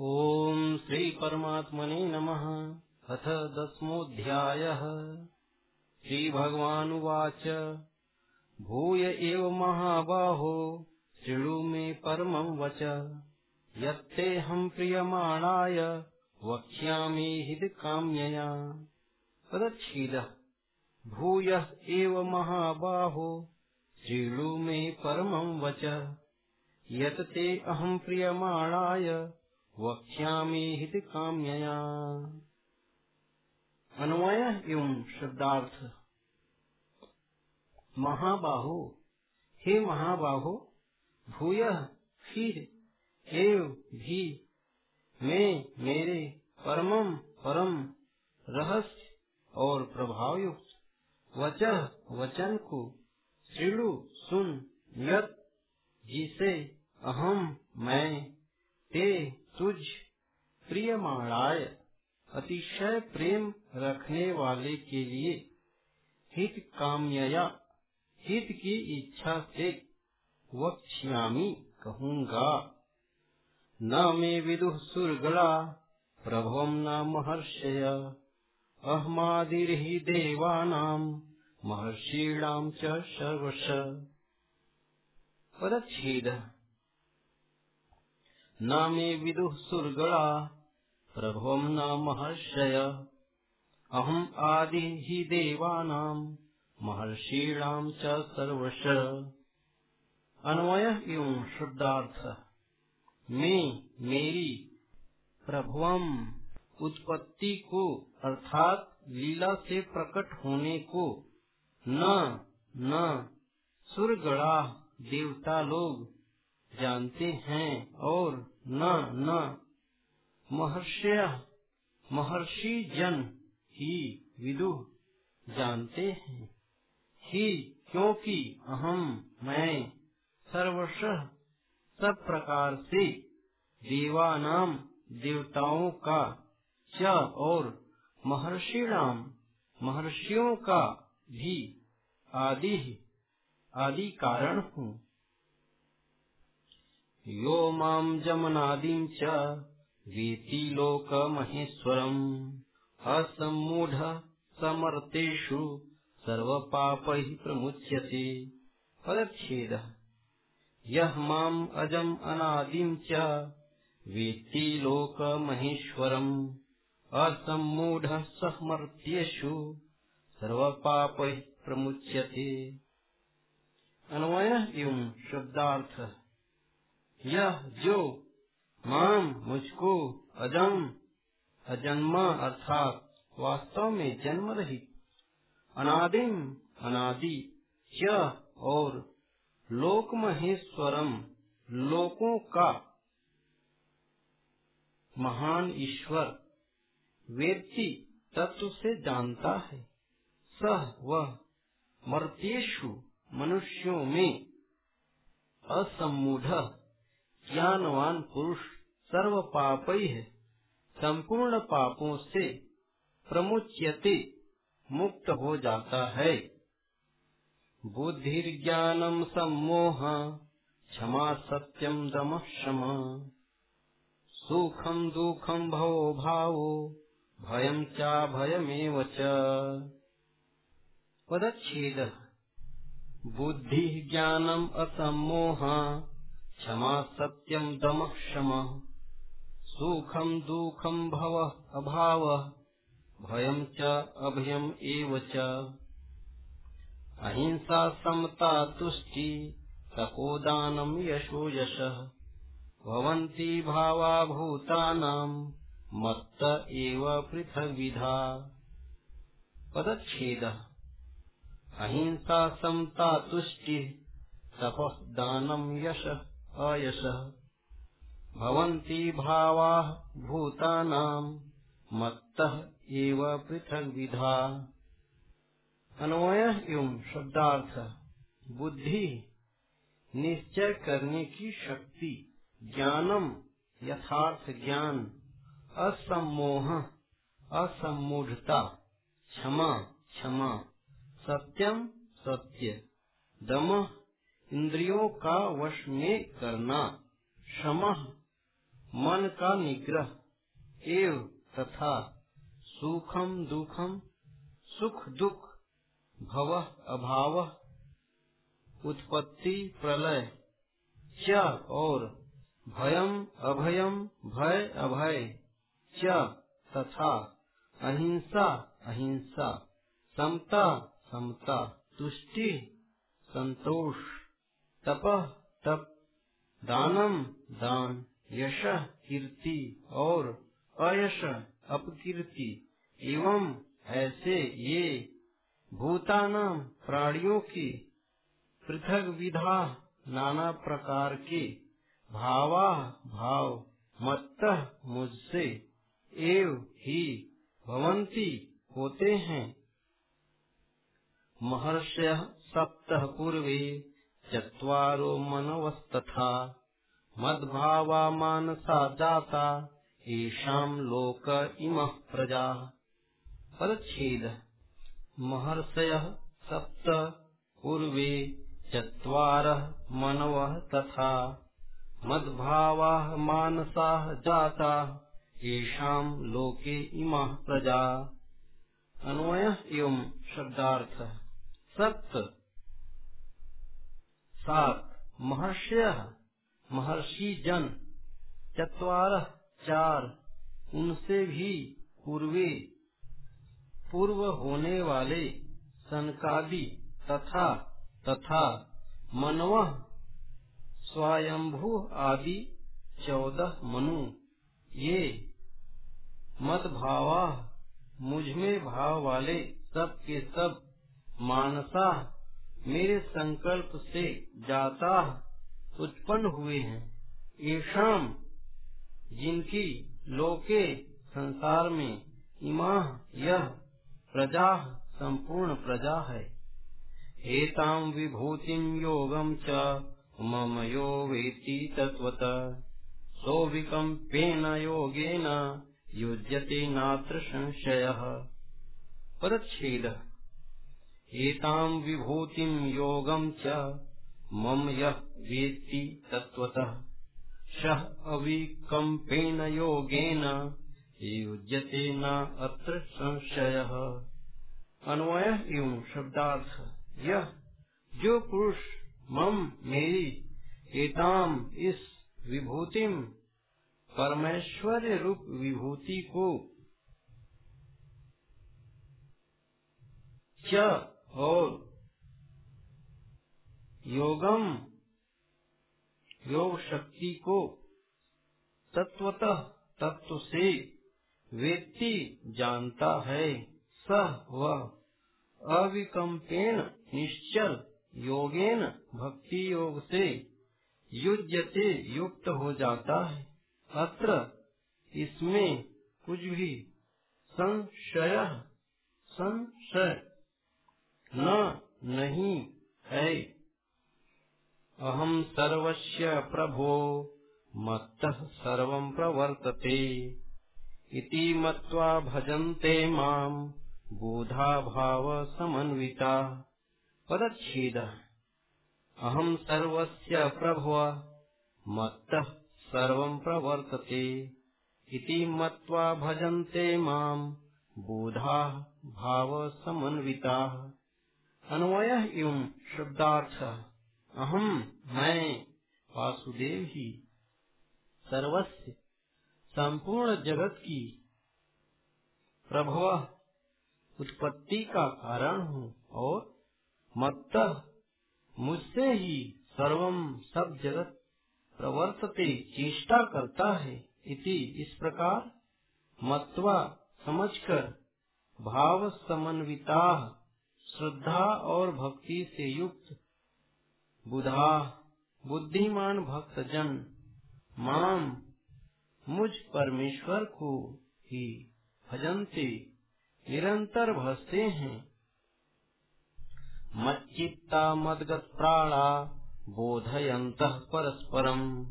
ॐ श्रीपरमात्मने नमः। अथ दस्मोऽध्यायः श्रीभगवानुवाच। भूय एव महाबाहो, शृणु मे परमं वच। यत्तेऽहं प्रीयमाणाय, वक्ष्यामि हितकाम्यया पदच्छेदः भूयः एव महाबाहो, शृणु मे परमं वच। यत् ते अहं प्रीयमाणाय वक्ष्यामि हितकाम्यया अन्वय एवं शब्दार्थ। महाबाहो, हे महाबाहो, भूय, फिर, एव, भी, मैं, मेरे परमम परम, रहस्य और प्रभाव युक्त वचन वचन को, श्रीलु, सुन, यत, जिसे, अहम, मैं, ते तुझ प्रियमाणाय अतिशय प्रेम रखने वाले के लिए हित काम्यया, हित की इच्छा से वक्ष्यामी कहूँगा। न मे विदुः सुरगणा प्रभवम न महर्षय। अहमादिर्हि देवानाम् महर्षीणाम् च सर्वश। न मे विदुः सुरगणा प्रभवम् न महर्षय अहम् आदि हि देवानाम् महर्षीणाम् सर्वश। अन्वय एवं शुद्धार्थ। मैं, मेरी, प्रभुवम उत्पत्ति को, अर्थात लीला से प्रकट होने को। न न सुरगड़ा देवता लोग। जानते हैं और न न। महर्षय, महर्षि जन ही विदु जानते हैं। ही, क्योंकि अहम मैं, सर्वश, सब प्रकार से देवानाम देवताओं का, च और महर्षिणाम, महर्षियों का भी आदि आदि कारण हूँ। यो माम् जमनादिम् च वेति लोकमहेश्वरम्। असम्मूढः समर्तेषु सर्वपापैः प्रमुच्यते। पदच्छेदः। यः माम् अजम् अनादिम् च वेत्ति लोकमहेश्वरम्। असम्मूढः समर्त्येषु सर्वपापैः प्रमुच्यते। अन्वयः एवं शब्दार्थः। यह जो माम मुझको अजम, अजन्मा अर्थात वास्तव में जन्म रहित अनादिम अनादि च और लोक महेश्वरम लोकों का महान ईश्वर व्यक्ति तत्व से जानता है। सह वह मर्त्येशु मनुष्यों में असमूढ़ ज्ञानवान पुरुष सर्व पाप है। संपूर्ण पापों से प्रमुच्यते, मुक्त हो जाता है। बुद्धि ज्ञानम सम्मोह, क्षमा सत्यम दम शम सुखम दुखम भवो भावो भयम चा भयमेव च। बुद्धि ज्ञानम असम्मोह क्षमा सत्यम दम शम सुखम दुखम भव अभाव भयम च अभयम एव अहिंसा समता तुष्टि तपोदानम यशो यश। भवन्ति भावा भूतानाम् मत्त एव पृथग्विधा। पदच्छेदः। अहिंसा समता तुष्टि, तपः दानम् यशः। अयशः। भवन्ति भावाः भूतानाम् मत्तः एव पृथग्विधा। अन्वय एवं शब्दार्थ, बुद्धि निश्चय करने की शक्ति, ज्ञानम यथार्थ ज्ञान असमोह असमूढ़ता क्षमा क्षमा, सत्यम सत्य, दम इंद्रियों का वश में करना क्षम मन का निग्रह, एव तथा सुखम दुखम, सुख दुख, भव अभाव, उत्पत्ति प्रलय, च और भयम अभयम, भय अभय, च तथा अहिंसा अहिंसा, समता समता, तुष्टि संतोष। तप तप, दानम, दान, यश, कीर्ति और अयश, अपकीर्ति। एवं ऐसे ये भूतानाम प्राणियों की पृथक विधा नाना प्रकार के भावा भाव मत मुझसे एव ही भवंती होते हैं। महर्षय सप्त पूर्वे चत्वारो मनवस्तथा, मद्भावा मानसा जाता येषाम लोक इम प्रजा। परच्छेद महर्षय सप्त, पूर्वे चत्वारः मनवः तथा, मद्भावाः मानसाः जाताः येषाम् लोके इमाः प्रजा। अन्वय एवं शब्दार्थ। सप्त। सात महर्षय, महर्षि जन, चतवार चार, उनसे भी पूर्वे, पूर्व होने वाले सनकादि तथा तथा मनव स्वयंभू आदि चौदह मनु। ये मत भावा मुझमें भाव वाले सब के सब, मानसा मेरे संकल्प से जाता उत्पन्न हुए हैं। ईशाम जिनकी लोके संसार में इमा यह प्रजा, संपूर्ण प्रजा है। एतां विभूतिं योगं च, मम यो वेत्ति तत्त्वत। सोऽविकम्पेन योगेन युज्यते नात्र संशयः। परच्छेदः। एतां विभूतिं योगं च मम यः वेत्ति तत्त्वतः। सः अविकम्पेन योगेन युज्यते न अत्र संशयः। अन्वय एवं शब्दार्थ। यह जो पुरुष, मम, मेरी एताम इस विभूतिम परमेश्वर रूप विभूति को च और योगम, योग शक्ति को तत्वतः, तत्व से व्यक्ति जानता है। सह वह अविकम्पेण निश्चल योगेन भक्ति योग से युजते युक्त हो जाता है। अत्र इसमें कुछ भी संशय संशय न नहीं है। अहम सर्वस्य प्रभो, मत्त सर्व प्रवर्तते। इति मत्वा भजन्ते माम बोधा भाव समन्विता पदछेद अहम सर्वस्य प्रभव मत्तः सर्वं प्रवर्तते। इति मत्वा भजन्ते माम बोधा भाव समन्विताः अन्वय एवं शब्दार्थ। अहम मैं, वासुदेव ही। सर्वस्य संपूर्ण जगत की प्रभव। उत्पत्ति का कारण हूँ और मत मुझसे ही सर्वम सब जगत प्रवर्तते, चेष्टा करता है। इति इस प्रकार मत्वा समझकर भाव समन्विता श्रद्धा और भक्ति से युक्त बुधा, बुद्धिमान भक्त जन माम, मुझ परमेश्वर को ही भजनते निरंतर भजते हैं। मच्चित्ता मद्गत्प्राणा बोधयन्तः परस्परम्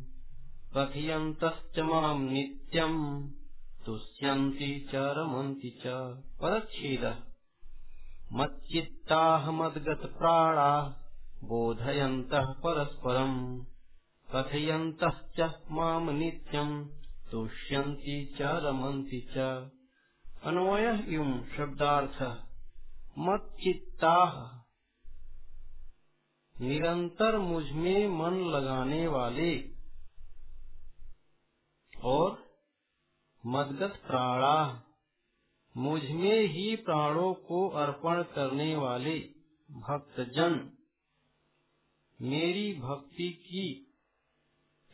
कथयन्तश्च माम् नित्यम्, तुष्यन्ति च रमन्ति च परच्छेदः। मच्चित्ताः मद्गतप्राणाः बोधयन्तः परस्परम् कथयन्तश्च माम् नित्यम्, तुष्यन्ति च रमन्ति च। अन्वय मच्चित्ता। निरंतर मुझमें मन लगाने वाले और मदगत प्राणा मुझमें ही प्राणों को अर्पण करने वाले भक्तजन, मेरी भक्ति की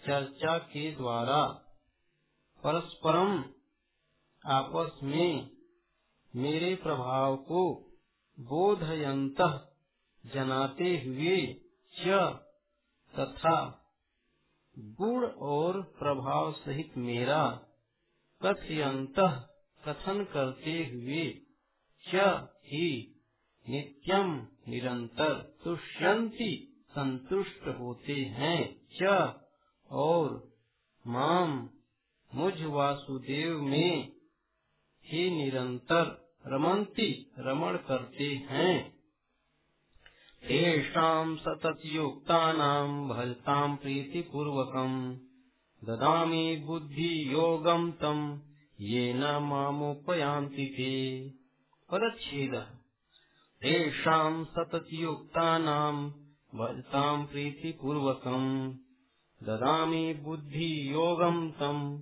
चर्चा के द्वारा परस्परम आपस में मेरे प्रभाव को बोधयंत जनाते हुए तथा गुण और प्रभाव सहित मेरा कथयंत कथन करते हुए च ही नित्यम निरंतर तुष्यंती संतुष्ट होते हैं। च और माम मुझ वासुदेव में ही निरंतर रमंती रमण करते हैं। तेषाम् सततयुक्तानाम् भजताम् प्रीतिपूर्वकम् ददामि बुद्धियोगम् तम्। येन मामुपयान्ति ते। परच्छेदः तेषाम् सततयुक्तानाम् भजताम् प्रीतिपूर्वकम् ददामि बुद्धियोगम् तम्।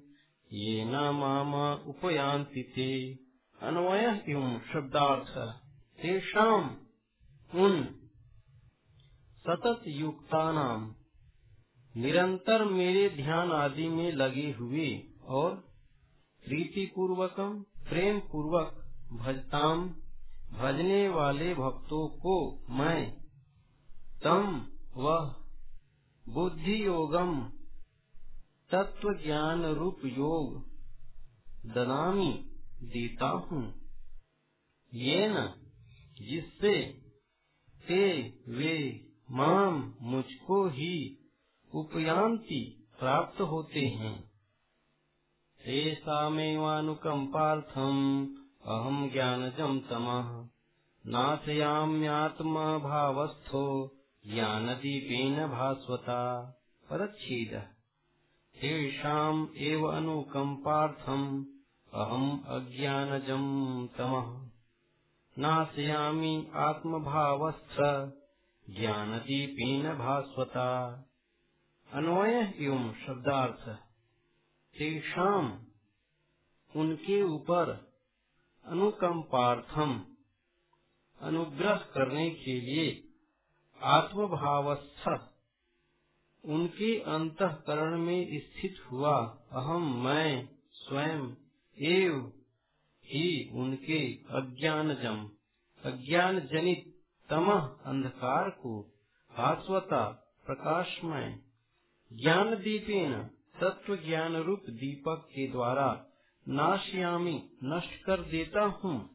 येन माम उपयान्ति ते। अन्वय एवं शब्दार्थ। उन सतत युक्ता निरंतर मेरे ध्यान आदि में लगे हुए और प्रीति पूर्वकम प्रेम पूर्वक भजताम भजने वाले भक्तों को मैं तम वह बुद्धि योगम तत्व ज्ञान रूप योग दनामी देता हूँ। ये न, जिससे ते वे माम मुझको ही उपयांति प्राप्त होते हैं। तेषामेवानुकम्पार्थम् अहम् ज्ञानजम् तमः। नाशयाम्यात्मा भावस्थो ज्ञानदीपेन भास्वता। परच्छेदः। तेषाम् एव अनुकम्पार्थम् अहम् अज्ञानजम् तमः। नाशयामि आत्मभावस्थ ज्ञानदीपेन भास्वता। अन्वय एवं शब्दार्थ। तेषाम उनके ऊपर अनुकंपार्थम, अनुग्रह करने के लिए आत्मभावस्थ उनके अंतकरण में स्थित हुआ। अहम मैं, स्वयं, एव ही उनके अज्ञान जम अज्ञान जनित तमह अंधकार को भास्वता प्रकाशमय ज्ञान दीपेन तत्व ज्ञान रूप दीपक के द्वारा नाश्यामी, नष्ट कर देता हूँ।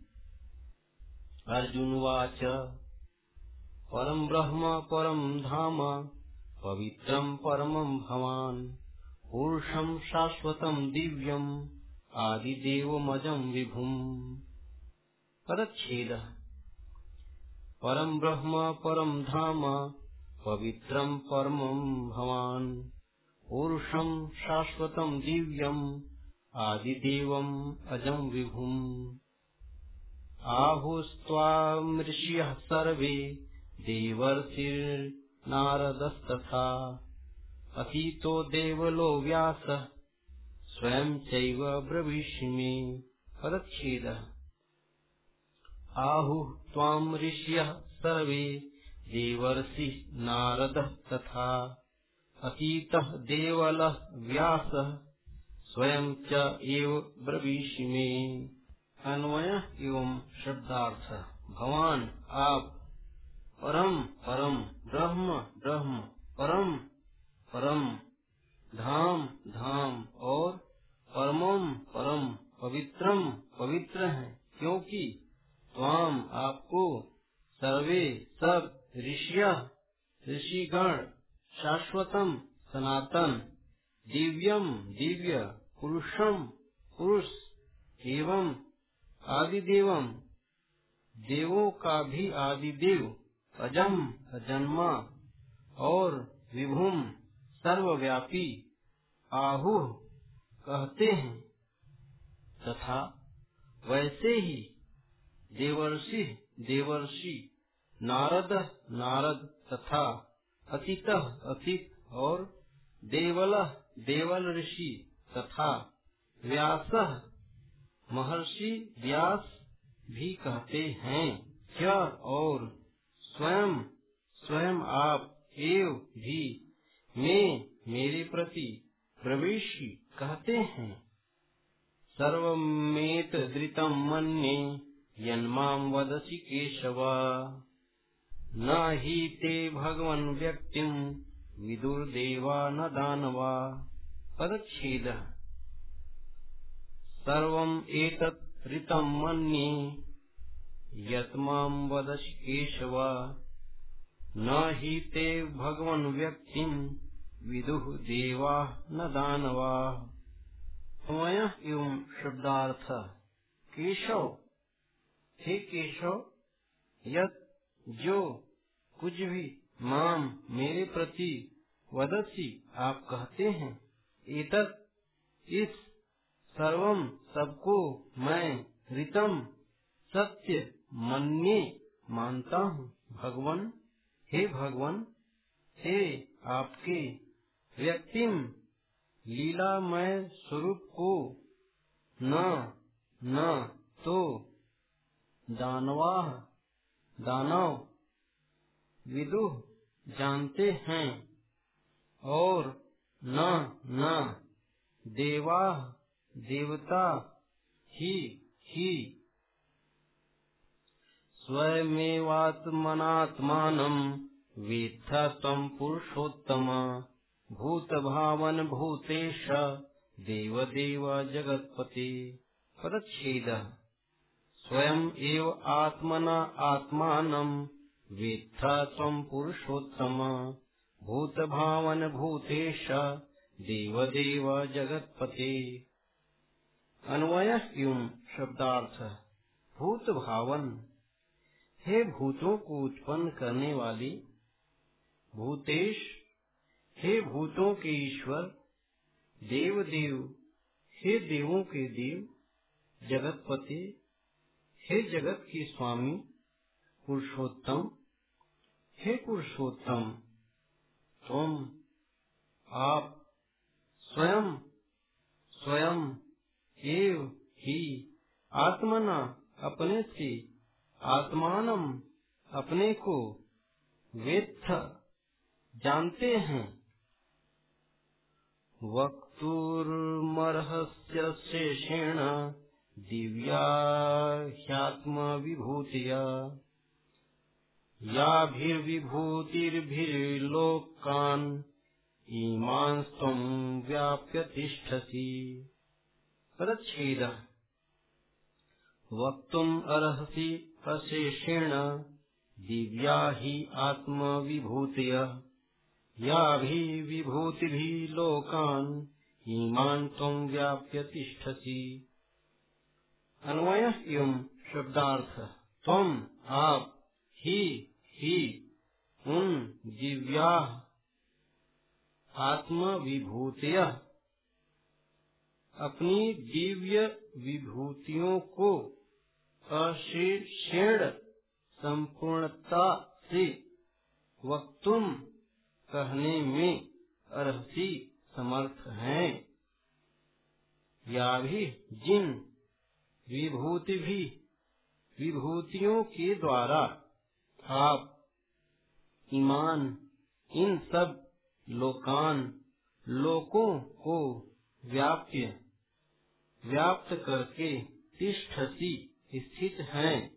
अर्जुन वाच, परम ब्रह्म, परम धाम पवित्रम परमं भवान पुरुषम शाश्वतम दिव्यम आदिदेवमजं विभुम्। परच्छेदः परम ब्रह्म, परम धाम पवित्रम परमं भवान। पुरुषम शाश्वतम दिव्यम आदिदेवम अजम विभुम। आहुस्त्वामृषियः सर्वे देवर्षिर्नारदस्तथा। अतीतो देवलो व्यासः, स्वयं चैव ब्रवीषि परच्छेदः। आहुः त्वाम् ऋषयः सर्वे देवर्षि नारदः तथा अतीतः देवलः व्यासः स्वयं च एव ब्रवीषि मे। अन्वय एवं शब्दार्थ। भवान आप परम परम ब्रह्म ब्रह्म परम परम धाम धाम और परमम परम पवित्रम पवित्र है, क्योंकि त्वाम आपको सर्वे सब ऋषिय, ऋषिगण शाश्वतम, सनातन, दिव्यम, दिव्य, पुरुषम, पुरुष, एवं आदिदेवम। देवों का भी आदिदेव, अजम, अजन्मा, और विभुम, सर्वव्यापी, आहु, कहते हैं। तथा वैसे ही देवर्षि देवर्षि, नारद नारद तथा अतीत अतीत और देवल देवल ऋषि तथा व्यास महर्षि व्यास भी कहते हैं। क्या और स्वयं स्वयं आप एव भी मैं, मेरे प्रति प्रवेश कहते हैं। सर्वमेत धृतम मन्ये यन्माम वदसि केशव। न हि ते भगवन् व्यक्तिम् विदुर्देवा न दानवा। पदच्छेद। सर्वम् एतत् ऋतम् मन्ये, यत् माम् केशव। न हि ते भगवन् व्यक्तिम् विदुः देवा न दानवा। समय एवं शब्दार्थ। केशव। हे केशव, यत जो कुछ भी माम मेरे प्रति वदसी, आप कहते हैं, एतत इस सर्वम सबको मैं ऋतम सत्य मन्ये मानता हूँ। भगवान, हे भगवान, हे आपके व्यक्तिम लीलामय स्वरूप को न न तो दानवा दानव विदुह जानते हैं और न न देवा देवता ही ही। स्वयमेवात्मनात्मानं वेत्थ त्वं पुरुषोत्तम, भूतभावन भूतेश, देवदेव जगत्पते। पदच्छेदः। स्वयं एव आत्मना आत्मानं वेत्थ पुरुषोत्तम। भूतभावन भूतेश, देवदेव जगत्पते। अन्वय एवं शब्दार्थ? भूत भावन हे भूतों को उत्पन्न करने वाली भूतेश, हे भूतों के ईश्वर देव देव हे देवों के देव, जगतपति। हे जगत के स्वामी, पुरुषोत्तम, हे पुरुषोत्तम, तुम आप स्वयं स्वयं एव ही आत्मना अपने से, आत्मानम अपने को वेत्थ जानते हैं। वक्तुर्मर्हस्य शेषेण दिव्या ह्यात्मविभूतिया। याभिर्विभूतिर्भिर्लोकान् इमांस्त्वं व्याप्य तिष्ठसि। परच्छेदः वक्तुम् अर्हसि अशेषेण दिव्या हि आत्मविभूतयः। याभिर्विभूतिभिः लोकान् इमान् त्वम् व्याप्य तिष्ठसि। अन्वय एवं शब्दार्थ। तुम आप, ही ही उन दिव्या आत्म विभूतिय अपनी दिव्य विभूतियों को अशेषेण संपूर्णता से वक्तुम कहने में अर्हसी समर्थ हैं। या भी जिन विभूति भी विभूतियों के द्वारा आप, ईमान, इन सब लोकान, लोकों को व्याप्य, व्याप्त करके तिष्ठसी स्थित हैं।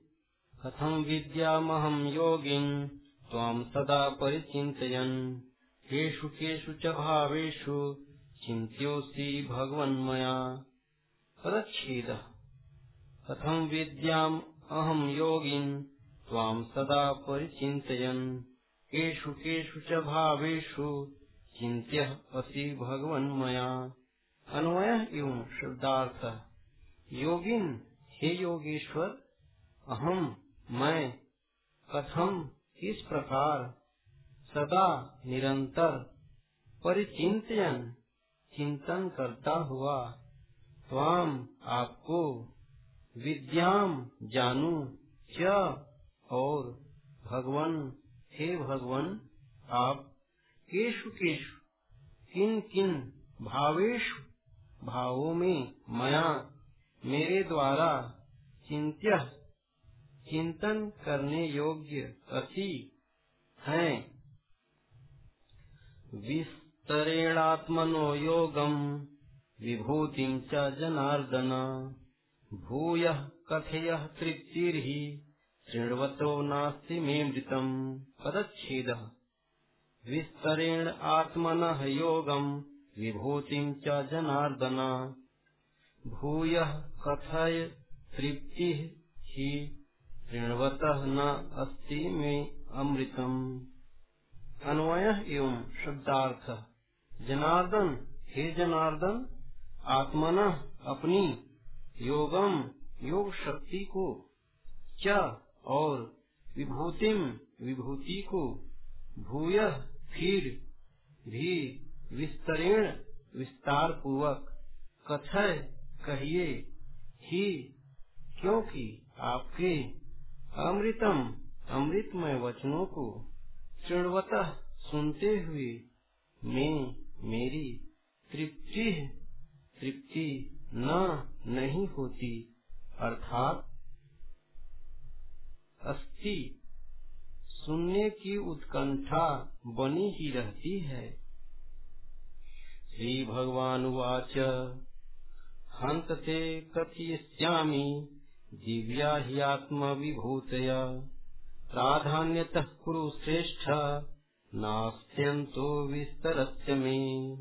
कथम विद्यामहम योगिन त्वां सदा परिचिन्तयन्। केषु केषु च भावेषु चिन्त्योऽसि भगवन्मया। पदच्छेदः कथं विद्याम् अहं योगिन्? त्वां सदा परिचिन्तयन्। केषु केषु च भावेषु चिन्त्यः असि भगवन्मया अन्वय एवं शब्दार्थ। योगिन, हे योगेश्वर अहम मैं कथम इस प्रकार? सदा निरंतर परिचिंतन चिंतन करता हुआ। स्वाम आपको विद्याम जानू क्या और भगवान, हे भगवान, आप केशु केशु, किन किन भावेश, भावों में मया, मेरे द्वारा चिंत्य, चिंतन करने योग्य अति हैं। विस्तरेणात्मनो योगम विभूति च जनार्दन। भूय कथय तृप्तिर्हि शृण्वतो नास्ति मे मृतम्। पदच्छेदः। विस्तरेण आत्मनः योगम् विभूतिम् च जनार्दन। भूयः कथय तृप्तिः हि न अस्ति मे अमृतम। अन्वय एवं शब्दार्थ। जनार्दन, हे जनार्दन, आत्मन अपनी योगम योग शक्ति को, च और विभूतिम विभूति को, भूय फिर भी विस्तरेण विस्तार पूर्वक कथय, कहिए, ही, क्योंकि आपके अमृतम, अमृतमय वचनों को चृणवत सुनते हुए मैं, मेरी तृप्ति तृप्ति न नहीं होती, अर्थात अस्थि सुनने की उत्कंठा बनी ही रहती है। श्री भगवान वाच हंत ते कथयिष्यामि, दिव्या हि आत्मविभूतया। प्राधान्यतः कुरु श्रेष्ठ, नास्त्यन्तो विस्तरस्य मे।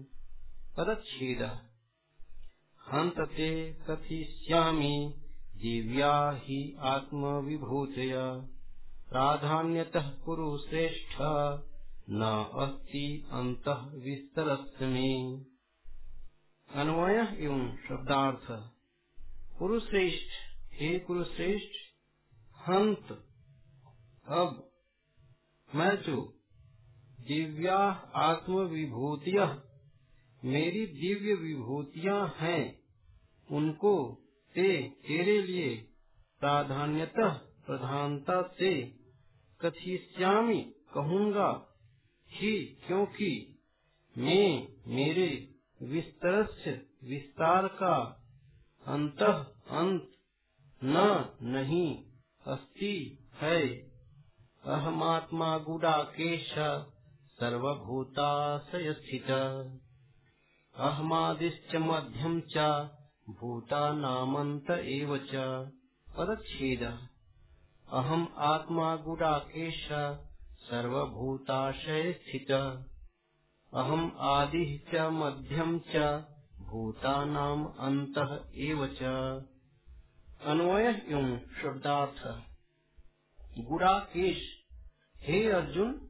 पदच्छेदः। हन्त ते कथिष्यामि दिव्या हि आत्मविभूतया। प्राधान्यतः कुरु श्रेष्ठ न अस्ति अन्तः विस्तरस्य मे। अन्वय एवं शब्दार्थ। पुरुश्रेष्ठ, हे कुरुश्रेष्ठ हंत अब मैं जो दिव्या आत्म विभूतिया मेरी दिव्य विभूतियाँ हैं। उनको ते तेरे लिए प्राधान्यतः प्रधानता से कथिष्यामी, कहूँगा, ही, क्योंकि मैं मेरे विस्तर विस्तार का अंत अंत न नहीं, अस्ति है। अहमात्मा गुडाकेश सर्वभूताशय स्थित अहमादिश्च मध्यम च भूतानामन्त एव च पदच्छेद। अहम आत्मा गुडाकेश, सर्वभूताशय स्थित। अहम आदि च, मध्यम च, भूतानाम अंत एव च। अन्वय शब्दार्थ। गुड़ाकेश, हे अर्जुन,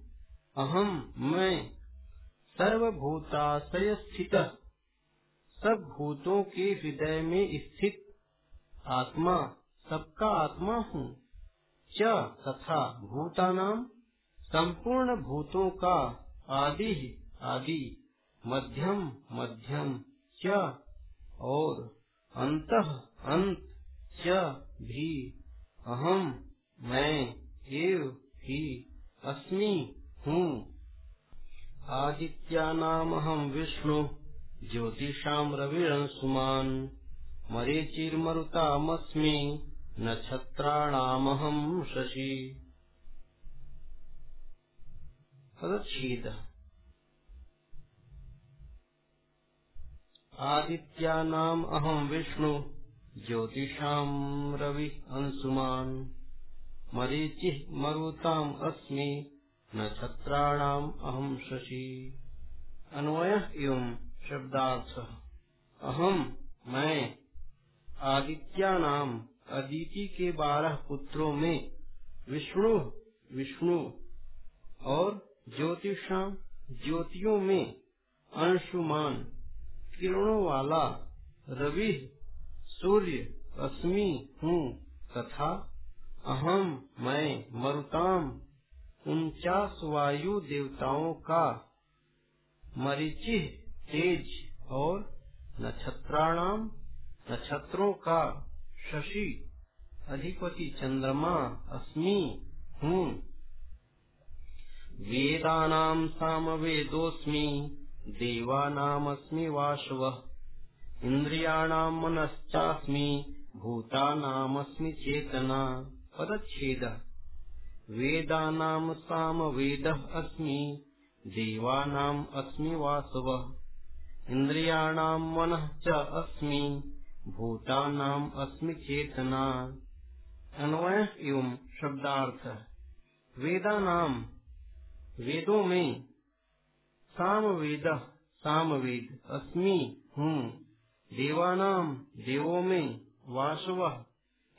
अहम, मैं, सर्वभूताशय स्थित। सब भूतों के हृदय में स्थित आत्मा, सबका आत्मा हूँ। च तथा भूतानाम, संपूर्ण भूतों का आदि आदि। मध्यम मध्यम, च। और अंत अंत, च भी। अहम, मैं, एव, ही, अस्मि, हूँ। आदित्यानामहं विष्णु। ज्योतिषां रविरंसुमान् मरीचिर्मरुतामस्मि नक्षत्राणामहं शशि। पदच्छेदः आदित्यानाम् अहं विष्णु ज्योतिषाम रवि अंशुमान। मरीचि मरुताम अस्मि, नक्षत्राणाम अहम शशि। अन्वय एवं शब्दार्थ। अहम, मैं, आदित्या नाम, अदिति के बारह पुत्रों में, विष्णु विष्णु, और ज्योतिषाम ज्योतियों में, अंशुमान, किरणों वाला, रवि, सूर्य अस्मि हूँ, तथा अहम, मैं, मरुताम, उनचास वायु देवताओं का मरीचि तेज और नक्षत्राणाम, नक्षत्रों का शशि, अधिपति चंद्रमा, अस्मि हूँ। वेदानां सामवेदोऽस्मि, देवानामस्मि वासवः इन्द्रियाणां मनश्चास्मि, भूतानामस्मि चेतना, पदच्छेदः। वेदानां सामवेदः अस्मि, देवानाम् अस्मि इन्द्रियाणां मनः च अस्मि भूतानाम् अस्मि चेतना। अन्वय एवं शब्दार्थ। वेदानाम वेदों में साम वेद साम वेद अस्मि हूँ। देवानाम देवों में वासव,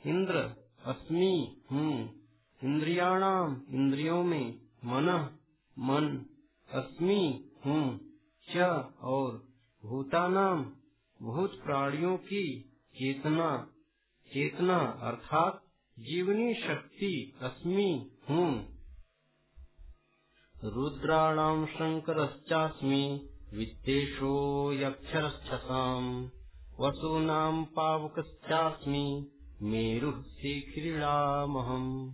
इंद्र अस्मि हूँ। इंद्रियाणाम इंद्रियों में मन मन अस्मि हूँ, च और भूतानाम भूत प्राणियों की चेतना चेतना अर्थात जीवनी शक्ति, अस्मि हूँ। रुद्राणां शङ्करश्चास्मि वित्तेषो यक्षरश्चसाम्। वसूनां पावकश्चास्मि, मेरुः शिखिरीडामहम्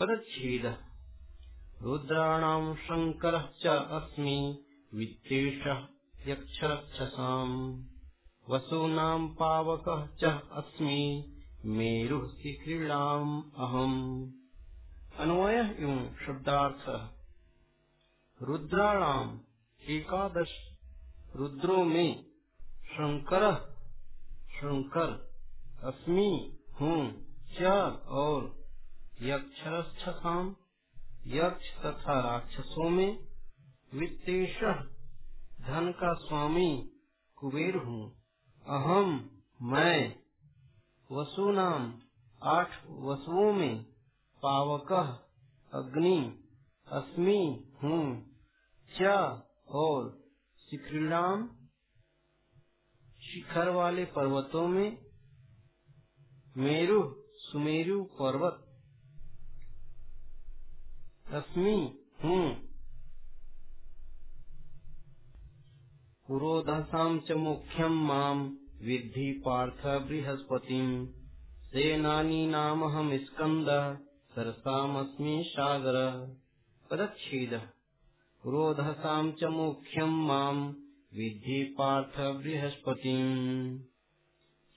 पदच्छेदः। रुद्राणां शङ्करः च अस्मि, वित्तेषः यक्षरक्षसाम् वसूनां पावकः च अस्मि। मेरु शिखिणाम अहम। अन्वय एवं शब्दार्थ। रुद्राणाम एकादश। रुद्रों में। शंकर शंकर अस्मि। हूँ। च। और। यक्षरक्षसाम। यक्ष तथा राक्षसों में। वित्तेश धन का स्वामी कुबेर हूँ। अहम मैं वसुनाम, आठ वसुओं में पावक अग्नि, अस्मि हूँ। च और शिखरीणाम शिखर वाले पर्वतों में मेरु, सुमेरु पर्वत। अस्मि हूँ। पुरोधसाम च मुख्यम माम विद्धि पार्थ बृहस्पतिम् सेनानीनामहम् स्कन्दः, सरसामस्मि सागरः। पदच्छेदः। रोधसाम् च मुख्यम् माम् विद्धि पार्थ बृहस्पतिम्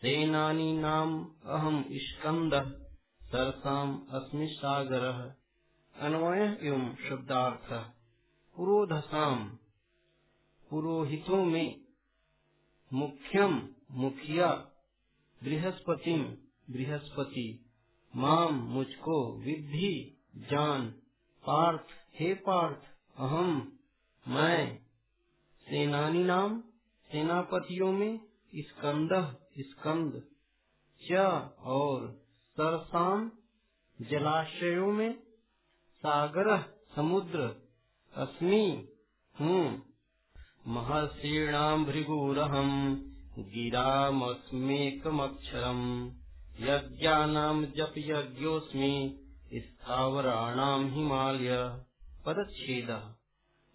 सेनानीनाम् अहम् स्कन्दः सरसाम् अस्मि सागरः। अन्वय एवं शब्दार्थ। पुरोधसाम पुरोहितों में मुख्यम, मुखिया बृहस्पति बृहस्पति, माम मुझको विधि जान, पार्थ, हे पार्थ, अहम, मैं, सेनानी नाम, सेनापतियों में स्कंद स्कंद और सरसाम, जलाशयों में सागर समुद्र, अस्मि, हूँ। महर्षीणाम भृगुरहम गिरामस्मेकमक्षरम् यज्ञानाम् जप यज्ञोऽस्मि स्थावराणाम् हिमालय पदच्छेदः।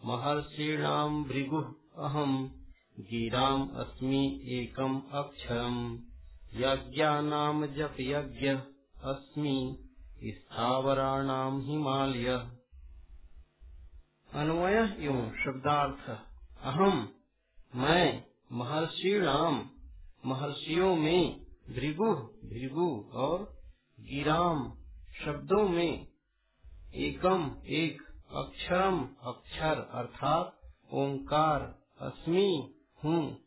महर्षीणाम् भृगुः अहम् गिराम् अस्मि एकम् अक्षरम्। यज्ञानाम् जप यज्ञ अस्मि स्थावराणाम् हिमालय। अन्वय एवं शब्दार्थ। अहम, मैं, महर्षि राम, महर्षियों में भृगु भृगु और गिराम शब्दों में एकम, एक अक्षरम, अक्षर अर्थात ओंकार, अस्मि हूँ।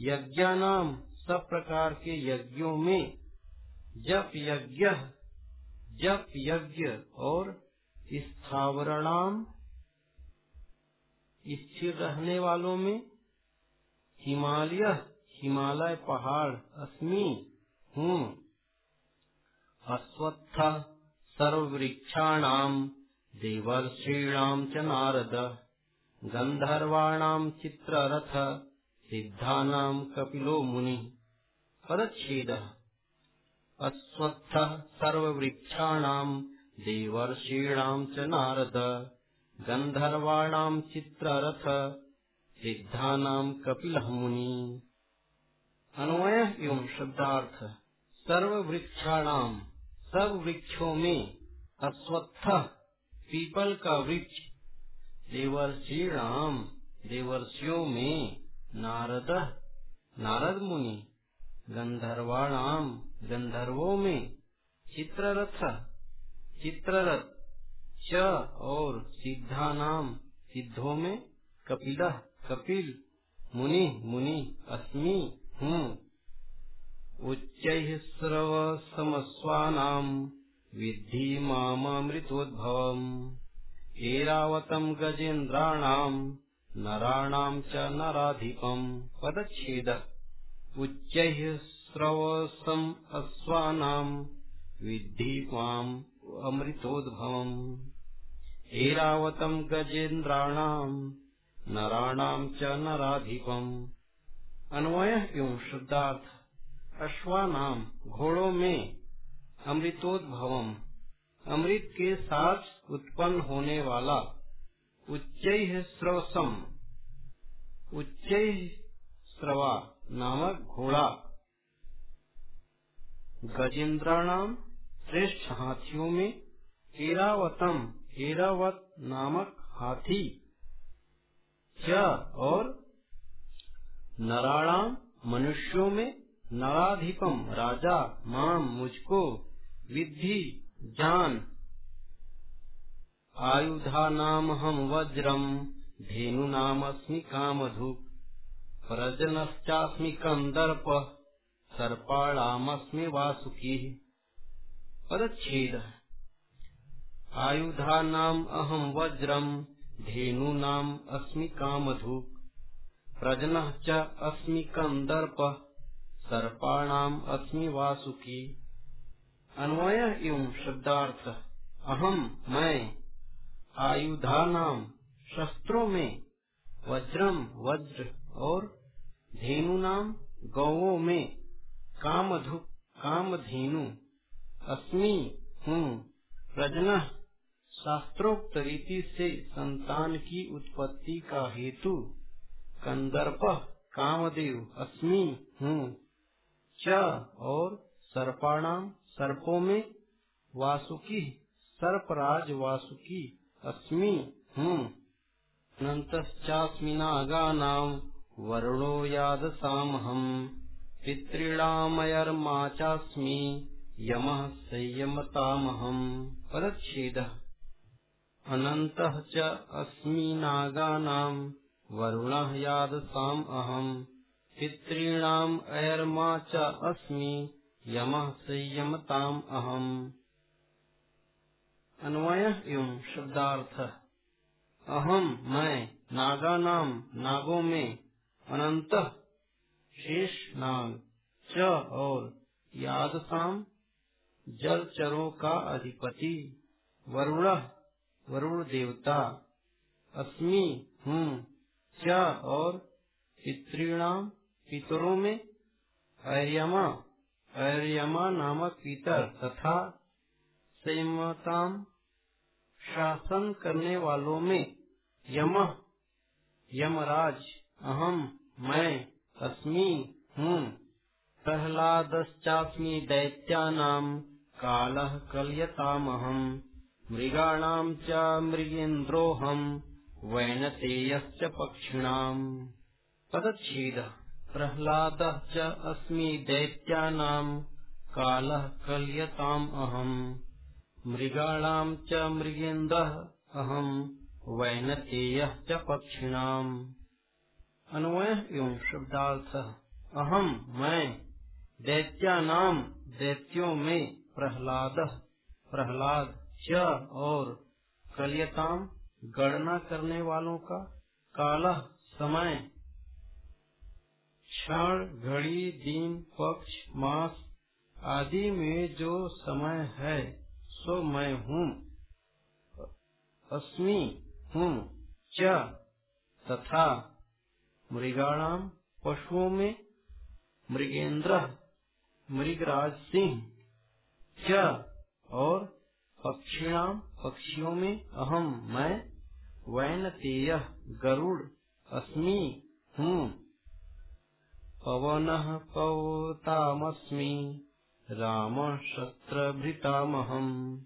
यज्ञ नाम सब प्रकार के यज्ञों में जप यज्ञ जप यज्ञ और स्थावरणाम स्थिर रहने वालों में हिमालय हिमालय पहाड़, अस्मि हूँ। अश्वत्थ सर्ववृक्षाणाम् देवर्षीणाम् च नारद गन्धर्वाणाम् चित्ररथ सिद्धानाम् कपिलो मुनिः। पदच्छेदः अश्वत्थः सर्ववृक्षाणाम् देवर्षीणाम् च नारद। गन्धर्वाणाम् चित्ररथ सिद्धानाम कपिल मुनि अन्वय एवं शब्दार्थ सर्व वृक्षाणाम सब वृक्षों में अश्वत्थ पीपल का वृक्ष देवर्षि राम देवर्षियों में नारद नारद मुनि गंधर्वाणाम गंधर्वों में चित्ररथ चित्ररथ। च और सिद्धा नाम सिद्धों में कपिल कपिल, मुनि मुनि, अस्मि, हूँ। उच्च स्रव समस्वानाम विद्धि मामृतोद्भव एरावतम गजेन्द्राणाम नराणाम च नराधिपम। पदछेद उच्च स्रवसम अस्वानाम विद्धि माम अमृतोद्भवम् ऐरावतम् गजेन्द्राणाम्, नराणाम् च नराधिपम्। अन्वय एवं शुद्धार्थ, अश्वानाम घोड़ों में अमृतोद्भवम। अमृत के साथ उत्पन्न होने वाला उच्च स्रवसम। उच्च स्रवा नामक घोड़ा। गजेन्द्राणाम श्रेष्ठ हाथियों में एरावतम एरावत नामक हाथी च और नराणाम मनुष्यों में नराधिपम राजा, माम मुझको विधि जान। आयुधा नाम हम वज्रम धेनु नाम अस्मि कामधु प्रजनश्चास्मि कंदर्प सर्पाणामस्मि वासुकी। पदच्छेद आयुधानाम् अहं वज्रम्, धेनूनाम् अस्मि कामधुक्। प्रजनः च अस्मि कन्दर्पः, सर्पाणाम् अस्मि वासुकी। अन्वय एवं शब्दार्थ। अहम मैं, आयुधानाम, शस्त्रों में, वज्रम, वज्र, और धेनु नाम गौों में कामधु कामधेनु, अस्मि हूँ। प्रजन शास्त्रोक्त रीति से संतान की उत्पत्ति का हेतु कंदर्प कामदेव अस्मि हूँ। च और सर्पाणाम सर्पों में वासुकी सर्पराज वासुकी अस्मि हूँ। अनंतश्चास्मि नागानाम वरुणो यादसामहम पितॄणामयर्मा चास्मि यमः संयमतामहम् परच्छेदः। अनन्तः च अस्मि नागानाम् वरुणः यादसाम् अहम्। पितॄणाम् अयर्मा च अस्मि, यमः संयमताम् अहम्। अन्वय एवं शब्दार्थ। अहम मैं नागा नाम नागों में अनंत शेष नाग, च और यादसाम जल चरों का अधिपति, वरुण वरुण देवता। अस्मि हूँ। क्या और पितृणाम पितरों में अर्यमा। अर्यमा नामक पितर तथा संयमताम शासन करने वालों में यम। यमराज, अहम, मैं, अस्मि हूँ। प्रहलादश्चास्मि दैत्यानाम कालः कलयतामहम्। मृगाणाम् च मृगेन्द्रोऽहम् वैनतेयश्च पक्षिणाम्। पदच्छेदः प्रह्लादः च अस्मि दैत्यानाम्, कालः कलयताम् अहम्। च मृगेन्द्रः अहम् वैनतेयः च पक्षिणाम्। अन्वय एवं शब्दार्थः, अहम, मैं, दैत्यानाम, दैत्यों में, प्रहलाद प्रहलाद। च और कलियताम गणना करने वालों का काला समय। क्षण, घड़ी, दिन, पक्ष, मास आदि में जो समय है, सो मैं हूँ। अस्मि हूँ। च तथा मृगाणाम पशुओं में मृगेंद्र, मृगराज सिंह। क्या और पक्षिणाम पक्षियों में अहम मैं, वैन तेय, गरुड़, अस्मि, हूँ। पवनः पवतामस्मि, रामः शस्त्रभृतामहम्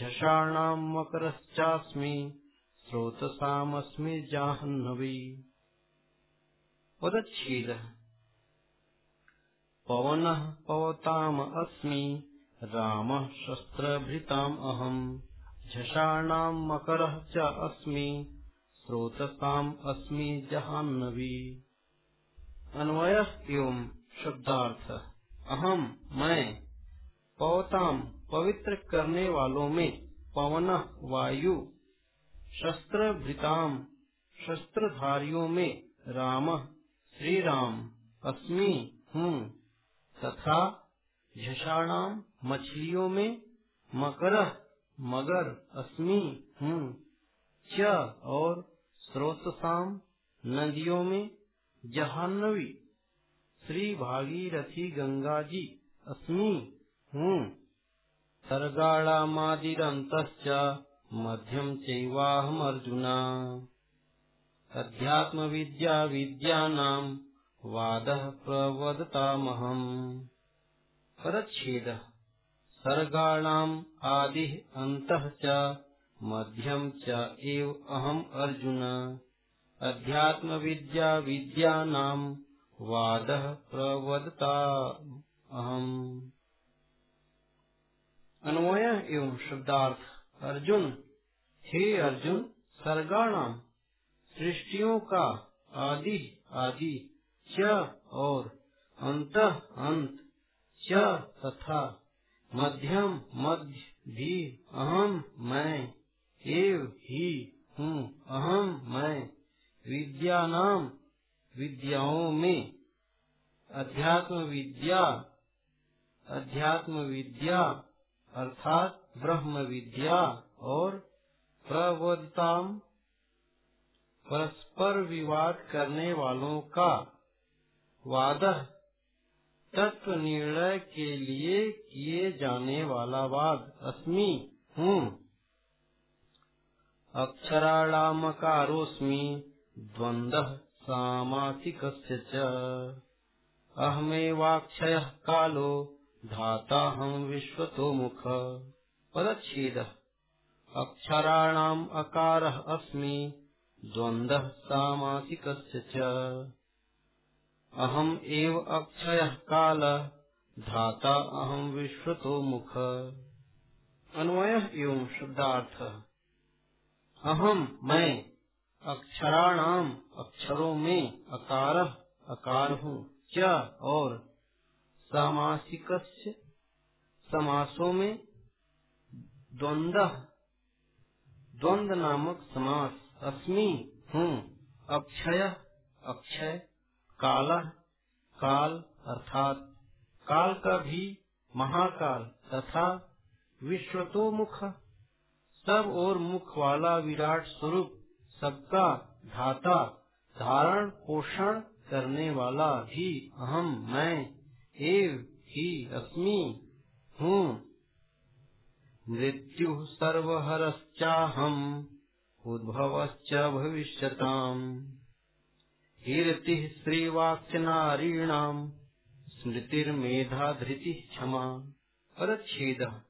झषाणाम् मकरश्चास्मि, स्रोतसामस्मि जाह्नवी। पदच्छेदः। पवनः पवताम अस्मि रामः शस्त्रभृताम् अहम्, झषाणाम् मकरः च अस्मि, स्रोतसाम् अस्मि जहान्नवी। अन्वय एवं शब्दार्थ। अहम, मैं, पवताम पवित्र करने वालों में पवन वायु शस्त्र भृताम शस्त्रधारियों में राम श्री राम अस्मि, हूँ, तथा झषाणाम मछलियों में मकर मगर, अस्मि, हूँ, च, और स्रोतसाम, नदियों में जहान्नवी श्री भागीरथी गंगा जी अस्मि, हूँ। सर्गाणामादिरंत मध्यम चैवाहम अर्जुना अध्यात्म विद्या विद्यानाम वाद प्रवदतामहम्। परच्छेद। सर्गाणाम् आदि अन्तः च, मध्यम च एव अहम अर्जुन। अध्यात्म विद्या वाद प्रवदता अहम। अन्वय एवं शब्दार्थ। अर्जुन, हे अर्जुन, सर्गाणाम, सृष्टियों का आदि आदि च और अंत अंत च तथा। मध्यम, मध्य, भी, अहम, मैं, एव, ही, हूँ, अहम, मैं विद्या नाम विद्याओं में अध्यात्म विद्या अध्यात्म विद्या अर्थात ब्रह्म विद्या और प्रबोधताम परस्पर विवाद करने वालों का वाद तत्व निर्णय के लिए किए जाने वाला वाद। अस्मि, हूँ। अक्षराणामकारोऽस्मि, द्वन्द्वः सामासिकस्य च। अहमेवाक्षयः कालो, धाताहं विश्वतो मुख पदच्छेदः। अक्षराणाम् अकारः अस्मि, द्वन्द्वः सामासिकस्य अहम् एव अक्षय काल, धाता अहम विश्वतो मुख। अन्वय एवं शब्दार्थ। अहम मैं, अक्षराणाम, अक्षरों में अकार अकार हूँ क्या और सामासिक समासों में द्वंद द्वंद नामक समास, अस्मि हूँ, अक्षय अक्षय। काल काल अर्थात काल का भी महाकाल तथा विश्व तो मुख सब और मुख वाला विराट स्वरूप सबका धाता, धारण, पोषण करने वाला भी अहम मैं, एव ही अस्मि हूँ। मृत्यु सर्वहरश्चाहम, उद्भवश्च भविष्यताम्। कीर्तिः श्रीवाक्च नारीणाम् स्मृतिर्मेधा धृतिः क्षमा। परच्छेदः,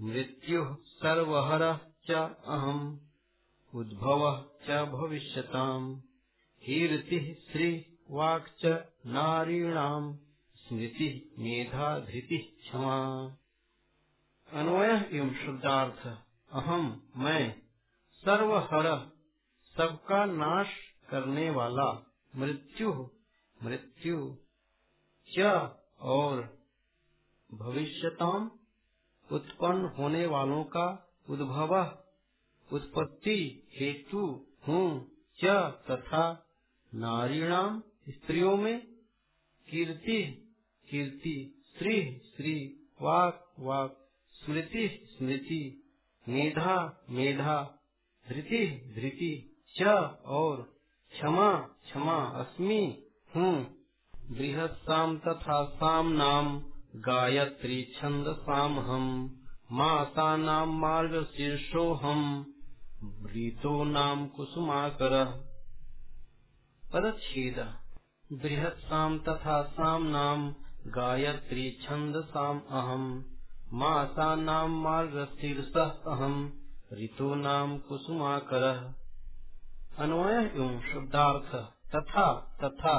मृत्युः सर्वहरः च अहम्, उद्भवः च भविष्यताम्। कीर्तिः श्री वाक् च नारीणाम् स्मृतिः मेधा धृतिः क्षमा। अन्वय एवं शुद्धार्थ, अहम, मैं, सर्वहर, सबका नाश करने वाला मृत्यु मृत्यु च और भविष्यताम उत्पन्न होने वालों का उद्भव, उत्पत्ति हेतु हूँ च तथा नारीणाम स्त्रियों में कीर्ति कीर्ति, श्री श्री, वाक वाक, स्मृति स्मृति, मेधा मेधा, धृति धृति च और क्षमा क्षमा। अस्मि, हूँ। बृहत तथा साम नाम गायत्री छंद साम हम मासा नाम मार्ग शीर्षो हम वृतो नाम कुसुमाकर। पदछेद बृहत् तथा साम नाम गायत्री छंद साम अहम मासा नाम मार्ग अहम ऋतु नाम कुसुमाकर। अन्वय एवं शब्दार्थ तथा तथा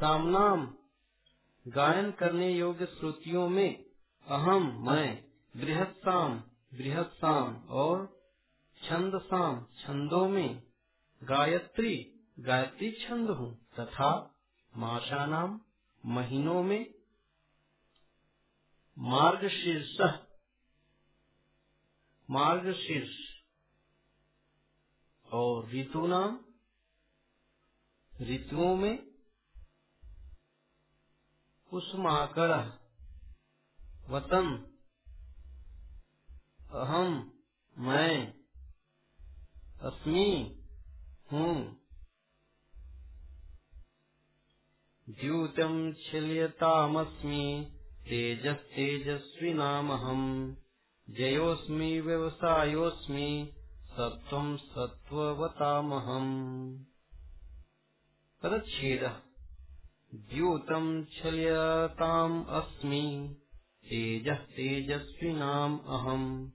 सामनाम गायन करने योग्य श्रुतियों में अहम, मैं बृहत साम और छंद साम छंदों में गायत्री गायत्री छंद हूँ तथा माशा नाम महीनों में मार्ग शीर्ष मार्ग शीर्ष और ऋतु नाम? ऋतुओं में कुसुमाकर वतन, अहम, मैं, अस्मि, हूँ। द्यूतम छिल्यतामस्मि तेजस तेजस्वी नामहम जयोस्मि, व्यवसायोस्मि सत्वम सत्ववतामहम् परच्छेदः द्यूतम छलयताम अस्मि। तेजः तेजस्विनाम अहम।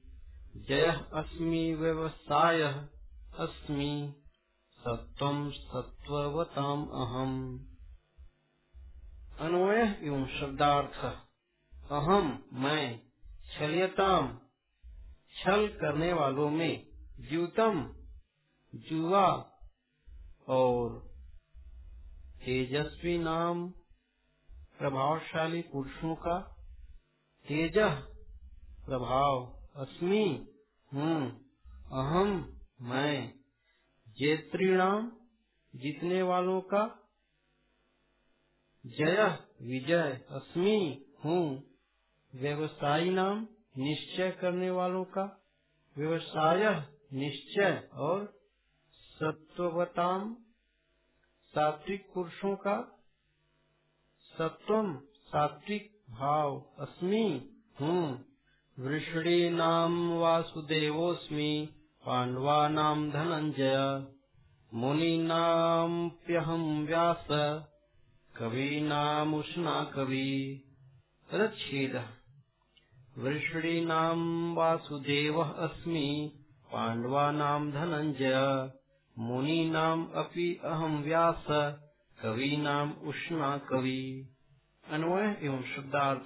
जय अस्मि, व्यवसाय अस्मि। सत्वम सत्ववताम अहम। अन्वय एवं शब्दार्थ। अहम, मैं छलयताम छल करने वालों में द्यूतम जुआ और तेजस्वी नाम प्रभावशाली पुरुषों का तेज प्रभाव अस्मि हूँ, अहम मैं। जेत्रीणाम जीतने वालों का जय, विजय, अस्मि हूँ। व्यवसायी नाम निश्चय करने वालों का व्यवसाय निश्चय और सत्वताम सात्विक पुरुषों का सत्वम सात्विक भाव अस्मि हूँ। वृषणी नाम वासुदेवोस्मि पांडवा नाम धनंजय। मुनि नाम प्यहम व्यास। कवि नाम उष्णा कवि। रच्छेद वृषणी नाम वासुदेव अस्मि। पांडवा नाम धनंजय मुनीनाम अपि अहम व्यास कवि नाम उष्णा कवि। अन्वय एवं शब्दार्थ।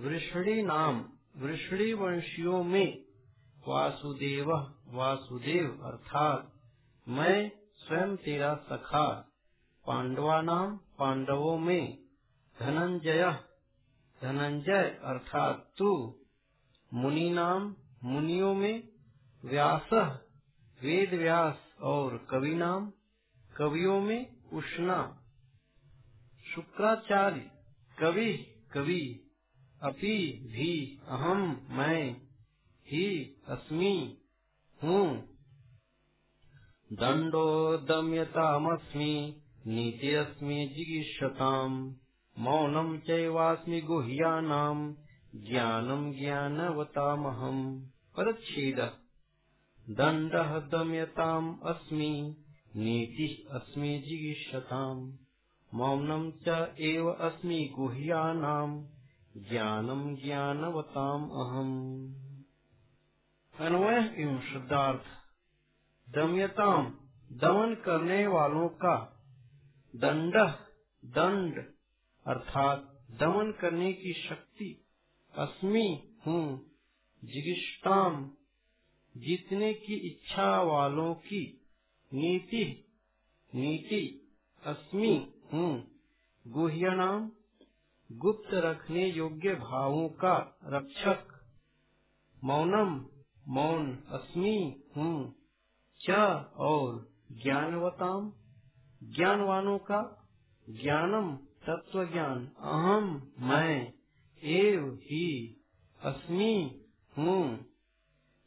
वृषणी नाम वृषणी वंशियों में वासुदेव वासुदेव अर्थात मैं स्वयं तेरा सखा। पांडवा नाम पांडवों में धनंजय धनंजय अर्थात तू। मुनि नाम मुनियों में व्यास, वेद व्यास और कवि नाम, कवियों में उष्णा। शुक्राचार्य, कवि कवि, अपि भी अहम मैं, ही, अस्मि, हूँ। दंडो दम्यतामस्मि नीति अस्मि जिगीषताम मौनम चैवास्मि गुह्यानाम ज्ञानम ज्ञानवतामहम परच्छेदः। दण्डः दम्यताम् अस्मि नीतिः अस्मि जिगीषताम् मौनम् च एव अस्मि गुह्यानाम्, ज्ञानम् अन्वय एवं शुद्धार्थ। दम्यताम दमन करने वालों का दंड दंड, अर्थात दमन करने की शक्ति अस्मि हूँ जिगिष्टाम जीतने की इच्छा वालों की नीति नीति, अस्मि, हूँ गुह्य नाम गुप्त रखने योग्य भावों का रक्षक, मौनम, मौन, अस्मि, हूँ, च और ज्ञानवताम, ज्ञानवानों का ज्ञानम तत्व ज्ञान अहम, मैं, एव ही, अस्मि, हूँ।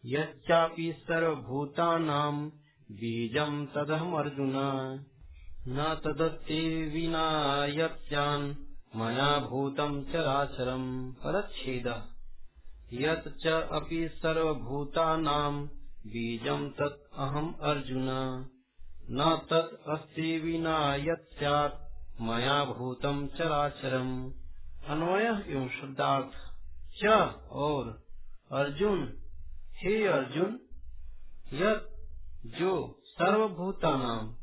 यच्चापि सर्वभूतानां बीजं तदहमर्जुन। न तदत्ते विना यत्यान् मया भूतं चराचरम् परच्छेदः। यत् च अपि सर्वभूतानां बीजं तत् अहम् अर्जुन। न तत् अस्ति विना यत् स्यात् मया भूतम चराचरम। अन्वय एवं शब्दार्थ। च और अर्जुन। हे अर्जुन, यत जो सर्वभूता नाम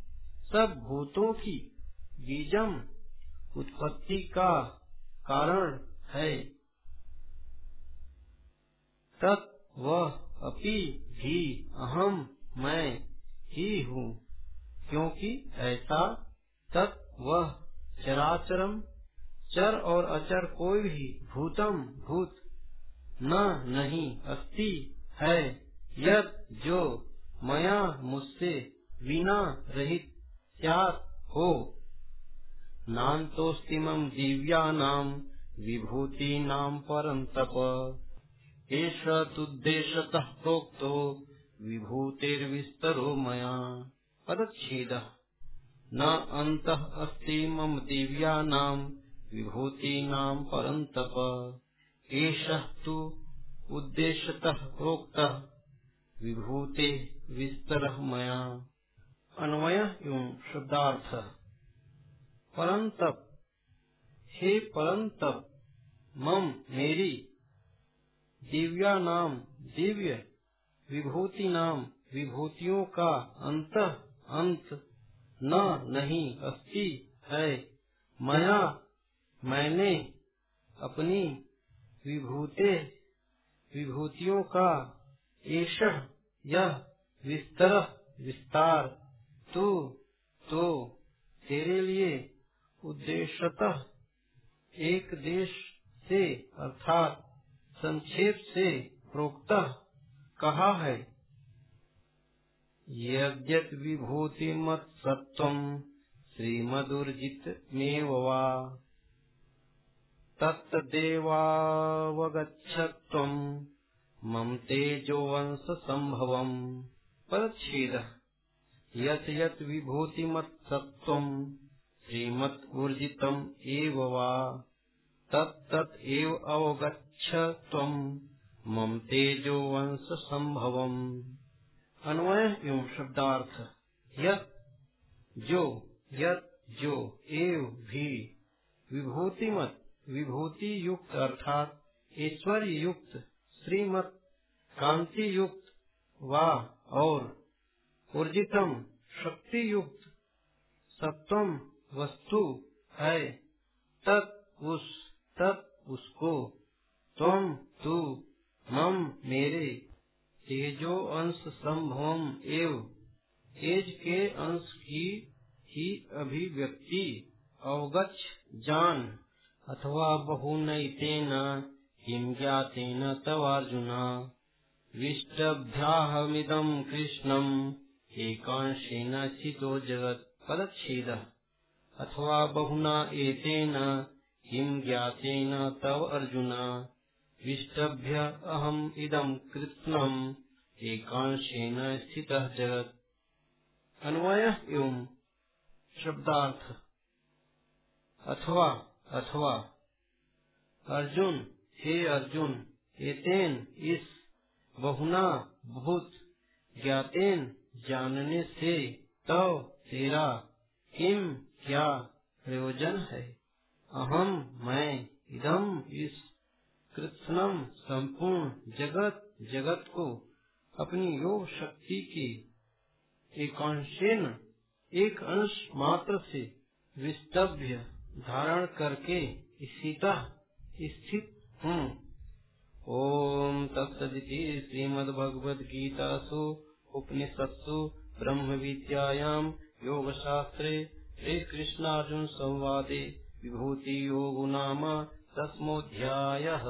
सब भूतों की बीजम उत्पत्ति का कारण है। तत् वह अपि भी अहम मैं ही हूँ, क्योंकि ऐसा तत् वह चराचरम, चर और अचर कोई भी भूतम, भूत न, नहीं, अस्ति। है, यद जो मया मुझसे बिना रहित स्यात् हो। नान्तोस्तिमं दिव्यानां विभूतीनां परन्तप एष तुद्देशतः प्रोक्तो, विभूतिर्विस्तरो मया। पदच्छेदः। न अन्तः अस्ति मम दिव्यानां, विभूतीनां परन्तप एषः तु उद्देश्यतः, प्रोक्तः, विभूते, विस्तर मया। अन्वय एवं शब्दार्थ। परंतप हे परंतप मम, मेरी दिव्या नाम दिव्य विभूति नाम विभूतियों का अंत अंत, न, नहीं अस्ति है। मया, मैंने, अपनी, विभूते विभूतियों का यह विस्तर, विस्तार। तू तो तेरे लिए उद्देश्यतः एक देश से, अर्थात संक्षेप से प्रोक्त कहा है। यद्यत विभूति मत सत्व श्रीमदुर्जित में वा। तत्देवावगछत्व मम तेजो वंश संभव परछेद यत यत विभूति मत सत्व श्रीमत ऊर्जितम एव वा। तत्त एव अवगच्छ त्वं मम तेजो वंश संभव अन्वय एवं शब्दार्थ। यत, जो यत, जो, एव, भी, विभूतिमत विभूति युक्त अर्थात ऐश्वर्य युक्त श्रीमत कांति युक्त वा और ऊर्जितम शक्ति युक्त सत्वम वस्तु है। तत् उस, तत् उसको तुम तू, मम मेरे, तेजो अंश संभवम एव, तेज के अंश की ही अभिव्यक्ति अवगछ जान। अथवा बहुनैतेन किं ज्ञातेन तवार्जुन विष्टभ्याहमिदं कृष्णम्, एकांशेन स्थितो जगत् पदच्छेदः। अथवा बहुना एतेन, किं ज्ञातेन तव अर्जुन। विष्टभ्य अहम् इदं कृत्स्नम्, एकांशेन स्थितः जगत्। अन्वय एवं। शब्दार्थ। अथवा अथवा अर्जुन, हे अर्जुन, एतेन इस बहुना बहुत ज्ञातेन जानने से तव तेरा किम क्या प्रयोजन है? अहम मैं इदम इस कृष्णम संपूर्ण जगत जगत को अपनी योग शक्ति की एकांशेन एक अंश मात्र से विस्तभ्य धारण करके सीता स्थित हूँ। ओम तत्सदिति श्रीमद्भगवद्गीतासु, उपनिषत्सु ब्रह्म विद्यायाम योग शास्त्रे श्री कृष्णार्जुन संवादे विभूति योग नाम दसमोऽध्यायः